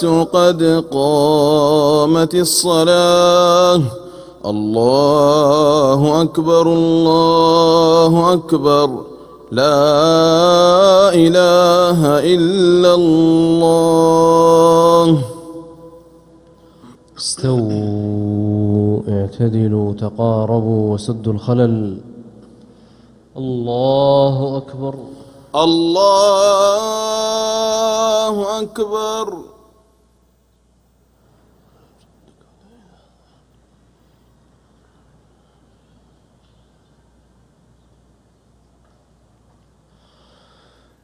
قد قامت الصلاة. الله أكبر الله أكبر. لا إله إلا الله. استووا اعتدلوا تقاربوا وسدوا الخلل. الله أكبر. الله أكبر.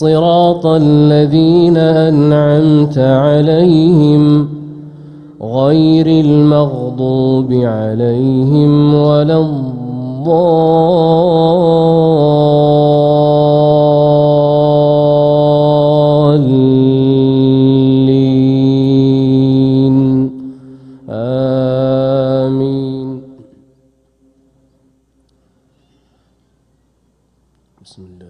صراط الذين أنعمت عليهم غير المغضوب عليهم ولا الضالين. آمين. بسم الله.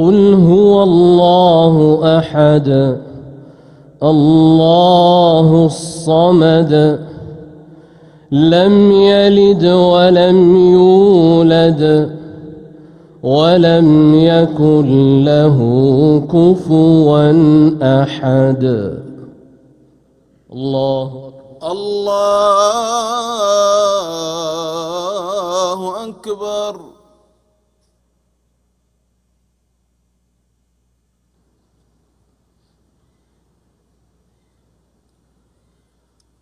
قل هو الله احد الله الصمد لم يلد ولم يولد ولم يكن له كفوا احد. الله الله أكبر.